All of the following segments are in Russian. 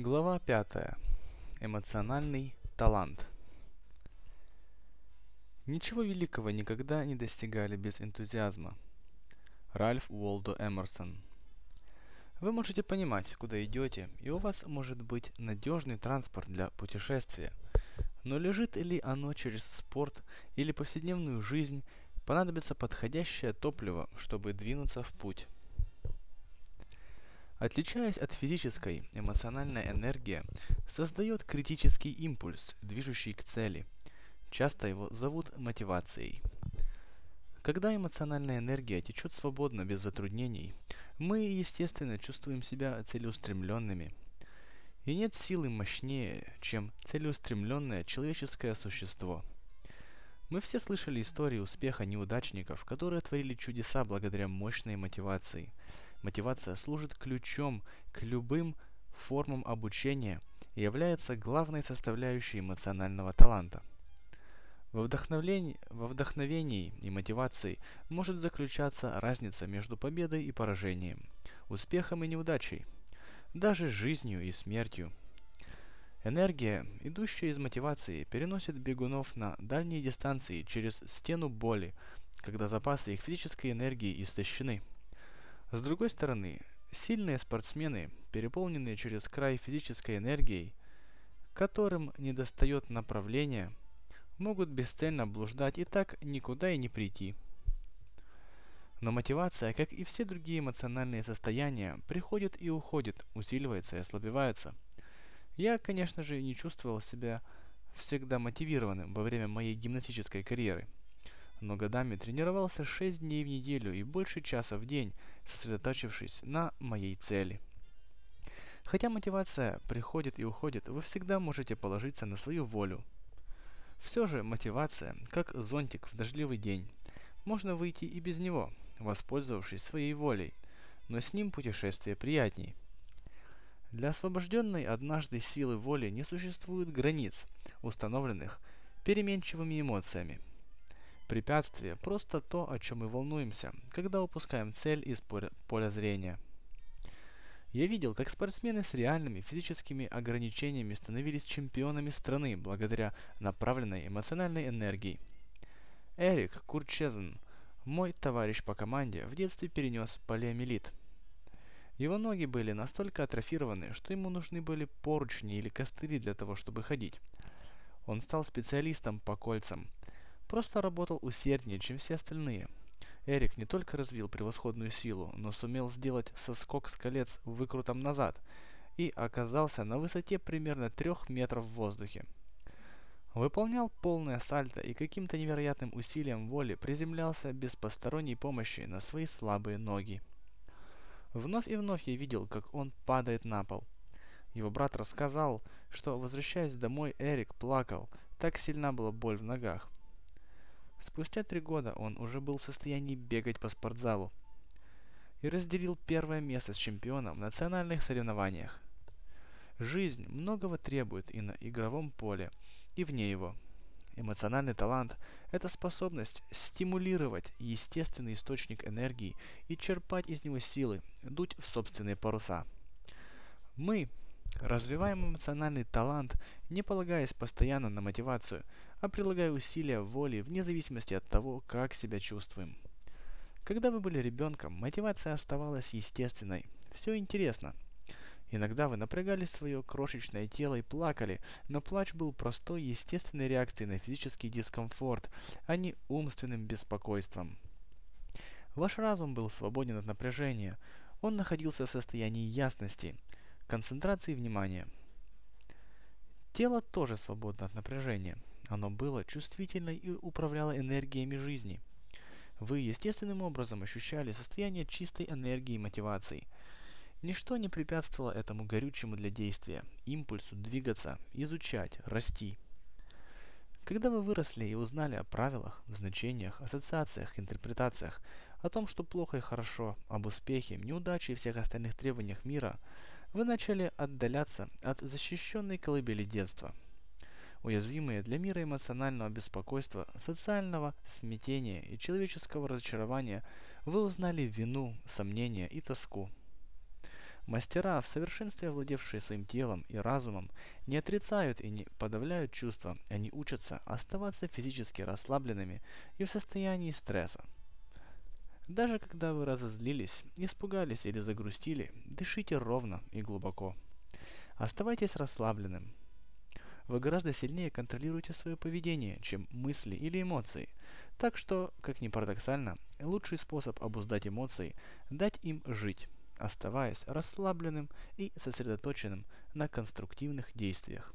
Глава 5. Эмоциональный талант. Ничего великого никогда не достигали без энтузиазма. Ральф Уолдо Эмерсон. Вы можете понимать, куда идете, и у вас может быть надежный транспорт для путешествия. Но лежит ли оно через спорт или повседневную жизнь, понадобится подходящее топливо, чтобы двинуться в путь. Отличаясь от физической, эмоциональная энергия создает критический импульс, движущий к цели. Часто его зовут мотивацией. Когда эмоциональная энергия течет свободно, без затруднений, мы, естественно, чувствуем себя целеустремленными. И нет силы мощнее, чем целеустремленное человеческое существо. Мы все слышали истории успеха неудачников, которые творили чудеса благодаря мощной мотивации – Мотивация служит ключом к любым формам обучения и является главной составляющей эмоционального таланта. Во вдохновении, во вдохновении и мотивации может заключаться разница между победой и поражением, успехом и неудачей, даже жизнью и смертью. Энергия, идущая из мотивации, переносит бегунов на дальние дистанции через стену боли, когда запасы их физической энергии истощены – с другой стороны, сильные спортсмены, переполненные через край физической энергией, которым недостает направления, могут бесцельно блуждать и так никуда и не прийти. Но мотивация, как и все другие эмоциональные состояния, приходит и уходит, усиливается и ослабевается. Я, конечно же, не чувствовал себя всегда мотивированным во время моей гимнастической карьеры – но годами тренировался 6 дней в неделю и больше часа в день, сосредоточившись на моей цели. Хотя мотивация приходит и уходит, вы всегда можете положиться на свою волю. Все же мотивация, как зонтик в дождливый день. Можно выйти и без него, воспользовавшись своей волей, но с ним путешествие приятней. Для освобожденной однажды силы воли не существует границ, установленных переменчивыми эмоциями – Препятствие – просто то, о чем мы волнуемся, когда упускаем цель из поля зрения. Я видел, как спортсмены с реальными физическими ограничениями становились чемпионами страны благодаря направленной эмоциональной энергии. Эрик Курчезен, мой товарищ по команде, в детстве перенес полиомиелит. Его ноги были настолько атрофированы, что ему нужны были поручни или костыли для того, чтобы ходить. Он стал специалистом по кольцам – просто работал усерднее, чем все остальные. Эрик не только развил превосходную силу, но сумел сделать соскок с колец выкрутом назад и оказался на высоте примерно трех метров в воздухе. Выполнял полное сальто и каким-то невероятным усилием воли приземлялся без посторонней помощи на свои слабые ноги. Вновь и вновь я видел, как он падает на пол. Его брат рассказал, что, возвращаясь домой, Эрик плакал, так сильна была боль в ногах. Спустя три года он уже был в состоянии бегать по спортзалу и разделил первое место с чемпионом в национальных соревнованиях. Жизнь многого требует и на игровом поле, и вне его. Эмоциональный талант – это способность стимулировать естественный источник энергии и черпать из него силы, дуть в собственные паруса. Мы развиваем эмоциональный талант, не полагаясь постоянно на мотивацию – а прилагая усилия воли вне зависимости от того, как себя чувствуем. Когда вы были ребенком, мотивация оставалась естественной. Все интересно. Иногда вы напрягали свое крошечное тело и плакали, но плач был простой естественной реакцией на физический дискомфорт, а не умственным беспокойством. Ваш разум был свободен от напряжения, он находился в состоянии ясности, концентрации внимания. Тело тоже свободно от напряжения – оно было чувствительно и управляло энергиями жизни. Вы естественным образом ощущали состояние чистой энергии и мотивации. Ничто не препятствовало этому горючему для действия, импульсу двигаться, изучать, расти. Когда вы выросли и узнали о правилах, значениях, ассоциациях, интерпретациях, о том, что плохо и хорошо, об успехе, неудаче и всех остальных требованиях мира, вы начали отдаляться от защищенной колыбели детства – уязвимые для мира эмоционального беспокойства, социального смятения и человеческого разочарования, вы узнали вину, сомнения и тоску. Мастера, в совершенстве овладевшие своим телом и разумом, не отрицают и не подавляют чувства, они учатся оставаться физически расслабленными и в состоянии стресса. Даже когда вы разозлились, испугались или загрустили, дышите ровно и глубоко. Оставайтесь расслабленным. Вы гораздо сильнее контролируете свое поведение, чем мысли или эмоции. Так что, как ни парадоксально, лучший способ обуздать эмоции – дать им жить, оставаясь расслабленным и сосредоточенным на конструктивных действиях.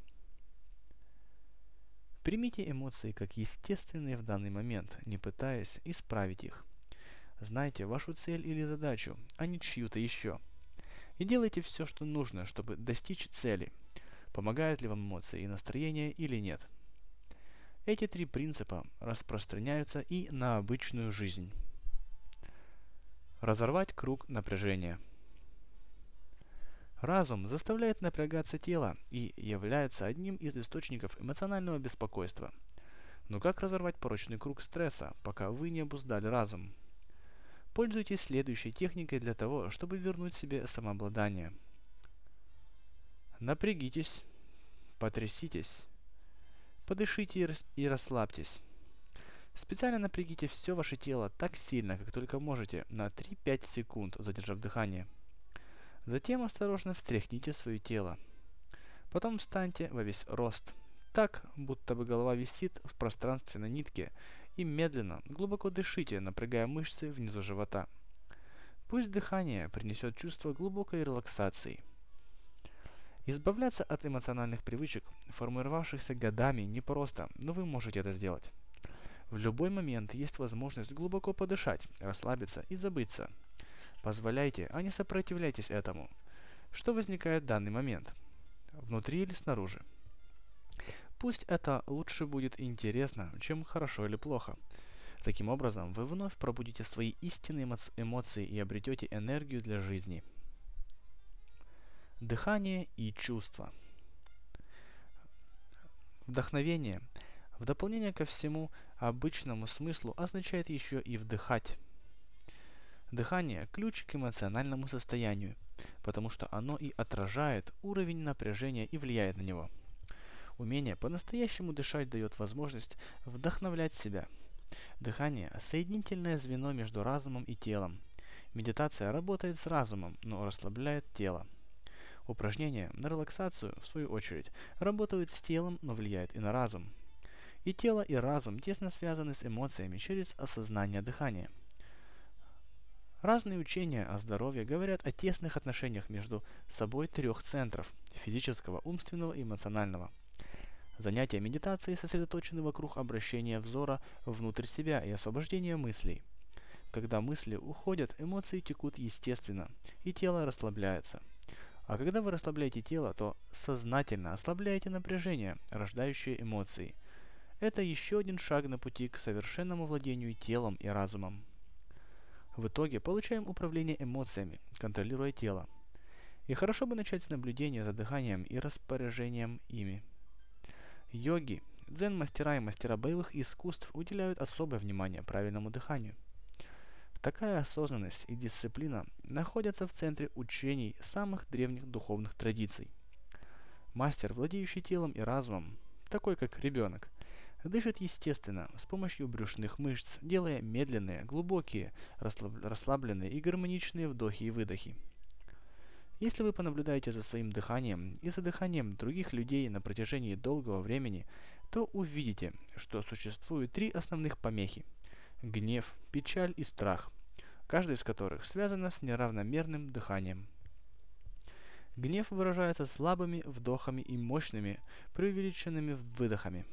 Примите эмоции как естественные в данный момент, не пытаясь исправить их. Знайте вашу цель или задачу, а не чью-то еще – и делайте все, что нужно, чтобы достичь цели. Помогают ли вам эмоции и настроение или нет. Эти три принципа распространяются и на обычную жизнь. Разорвать круг напряжения. Разум заставляет напрягаться тело и является одним из источников эмоционального беспокойства. Но как разорвать порочный круг стресса, пока вы не обуздали разум? Пользуйтесь следующей техникой для того, чтобы вернуть себе самообладание. Напрягитесь, потряситесь, подышите и расслабьтесь. Специально напрягите все ваше тело так сильно, как только можете, на 3-5 секунд, задержав дыхание. Затем осторожно встряхните свое тело. Потом встаньте во весь рост, так, будто бы голова висит в пространстве на нитке, и медленно, глубоко дышите, напрягая мышцы внизу живота. Пусть дыхание принесет чувство глубокой релаксации. Избавляться от эмоциональных привычек, формировавшихся годами, непросто, но вы можете это сделать. В любой момент есть возможность глубоко подышать, расслабиться и забыться. Позволяйте, а не сопротивляйтесь этому. Что возникает в данный момент? Внутри или снаружи? Пусть это лучше будет интересно, чем хорошо или плохо. Таким образом, вы вновь пробудите свои истинные эмоции и обретете энергию для жизни. Дыхание и чувства. Вдохновение, в дополнение ко всему обычному смыслу, означает еще и вдыхать. Дыхание – ключ к эмоциональному состоянию, потому что оно и отражает уровень напряжения и влияет на него – Умение по-настоящему дышать дает возможность вдохновлять себя. Дыхание – соединительное звено между разумом и телом. Медитация работает с разумом, но расслабляет тело. Упражнения на релаксацию, в свою очередь, работают с телом, но влияют и на разум. И тело, и разум тесно связаны с эмоциями через осознание дыхания. Разные учения о здоровье говорят о тесных отношениях между собой трех центров – физического, умственного и эмоционального – Занятия медитацией сосредоточены вокруг обращения взора внутрь себя и освобождения мыслей. Когда мысли уходят, эмоции текут естественно, и тело расслабляется. А когда вы расслабляете тело, то сознательно ослабляете напряжение, рождающее эмоции. Это еще один шаг на пути к совершенному владению телом и разумом. В итоге получаем управление эмоциями, контролируя тело. И хорошо бы начать с наблюдения за дыханием и распоряжением ими. Йоги, дзен-мастера и мастера боевых искусств уделяют особое внимание правильному дыханию. Такая осознанность и дисциплина находятся в центре учений самых древних духовных традиций. Мастер, владеющий телом и разумом, такой как ребенок, дышит естественно, с помощью брюшных мышц, делая медленные, глубокие, расслабленные и гармоничные вдохи и выдохи. Если вы понаблюдаете за своим дыханием и за дыханием других людей на протяжении долгого времени, то увидите, что существуют три основных помехи – гнев, печаль и страх, каждая из которых связана с неравномерным дыханием. Гнев выражается слабыми вдохами и мощными, преувеличенными выдохами.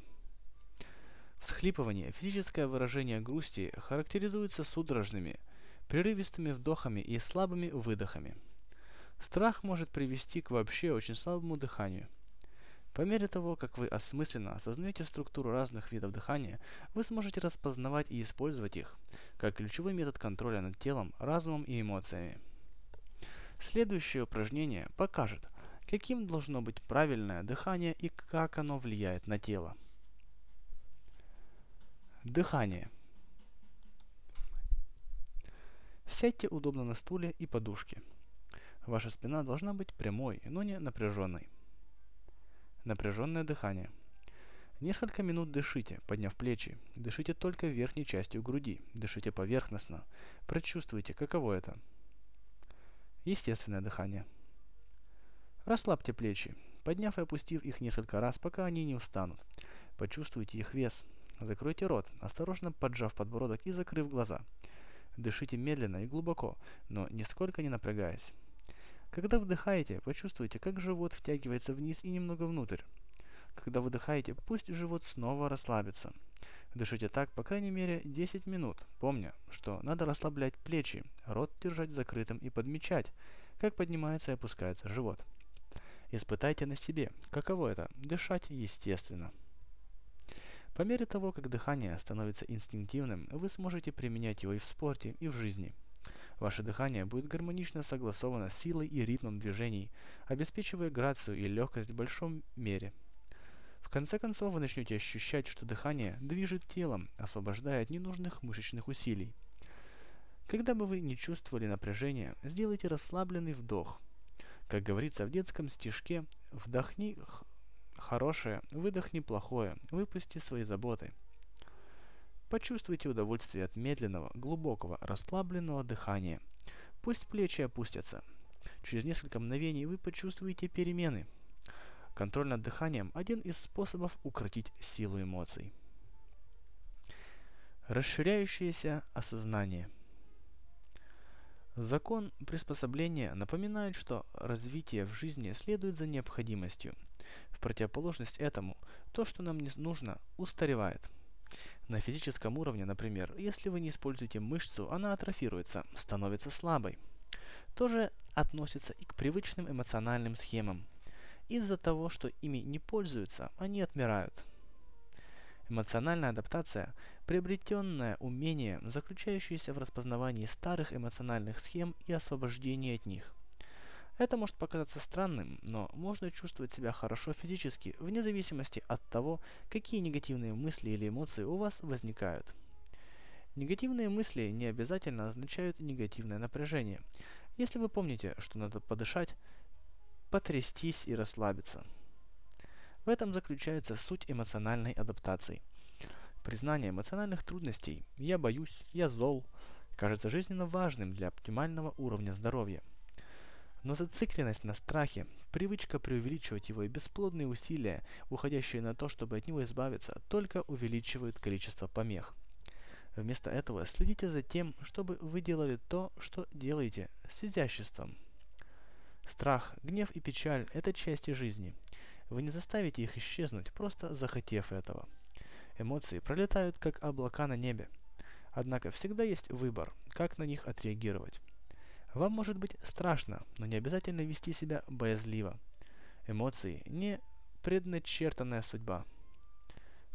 Всхлипывание, физическое выражение грусти, характеризуется судорожными, прерывистыми вдохами и слабыми выдохами – Страх может привести к вообще очень слабому дыханию. По мере того, как вы осмысленно осознаете структуру разных видов дыхания, вы сможете распознавать и использовать их, как ключевой метод контроля над телом, разумом и эмоциями. Следующее упражнение покажет, каким должно быть правильное дыхание и как оно влияет на тело. Дыхание. Сядьте удобно на стуле и подушке. Ваша спина должна быть прямой, но не напряженной. Напряженное дыхание. Несколько минут дышите, подняв плечи. Дышите только верхней частью груди. Дышите поверхностно. Прочувствуйте, каково это. Естественное дыхание. Расслабьте плечи, подняв и опустив их несколько раз, пока они не устанут. Почувствуйте их вес. Закройте рот, осторожно поджав подбородок и закрыв глаза. Дышите медленно и глубоко, но нисколько не напрягаясь. Когда вдыхаете, почувствуйте, как живот втягивается вниз и немного внутрь. Когда выдыхаете, пусть живот снова расслабится. Дышите так, по крайней мере, 10 минут, помня, что надо расслаблять плечи, рот держать закрытым и подмечать, как поднимается и опускается живот. Испытайте на себе, каково это – дышать естественно. По мере того, как дыхание становится инстинктивным, вы сможете применять его и в спорте, и в жизни. Ваше дыхание будет гармонично согласовано с силой и ритмом движений, обеспечивая грацию и легкость в большом мере. В конце концов, вы начнете ощущать, что дыхание движет телом, освобождая от ненужных мышечных усилий. Когда бы вы не чувствовали напряжения, сделайте расслабленный вдох. Как говорится в детском стишке, вдохни хорошее, выдохни плохое, выпусти свои заботы. Почувствуйте удовольствие от медленного, глубокого, расслабленного дыхания. Пусть плечи опустятся. Через несколько мгновений вы почувствуете перемены. Контроль над дыханием – один из способов укротить силу эмоций. Расширяющееся осознание – Закон приспособления напоминает, что развитие в жизни следует за необходимостью. В противоположность этому, то, что нам не нужно, устаревает. На физическом уровне, например, если вы не используете мышцу, она атрофируется, становится слабой. То же относится и к привычным эмоциональным схемам. Из-за того, что ими не пользуются, они отмирают. Эмоциональная адаптация – приобретенное умение, заключающееся в распознавании старых эмоциональных схем и освобождении от них. Это может показаться странным, но можно чувствовать себя хорошо физически, вне зависимости от того, какие негативные мысли или эмоции у вас возникают. Негативные мысли не обязательно означают негативное напряжение. Если вы помните, что надо подышать, потрястись и расслабиться – в этом заключается суть эмоциональной адаптации. Признание эмоциональных трудностей «я боюсь», «я зол» кажется жизненно важным для оптимального уровня здоровья. Но зацикленность на страхе, привычка преувеличивать его и бесплодные усилия, уходящие на то, чтобы от него избавиться, только увеличивают количество помех. Вместо этого следите за тем, чтобы вы делали то, что делаете, с изяществом. Страх, гнев и печаль – это части жизни – вы не заставите их исчезнуть, просто захотев этого. Эмоции пролетают, как облака на небе. Однако всегда есть выбор, как на них отреагировать. Вам может быть страшно, но не обязательно вести себя боязливо. Эмоции – не предначертанная судьба.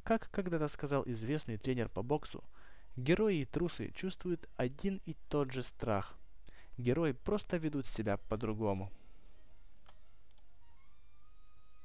Как когда-то сказал известный тренер по боксу, герои и трусы чувствуют один и тот же страх. Герои просто ведут себя по-другому.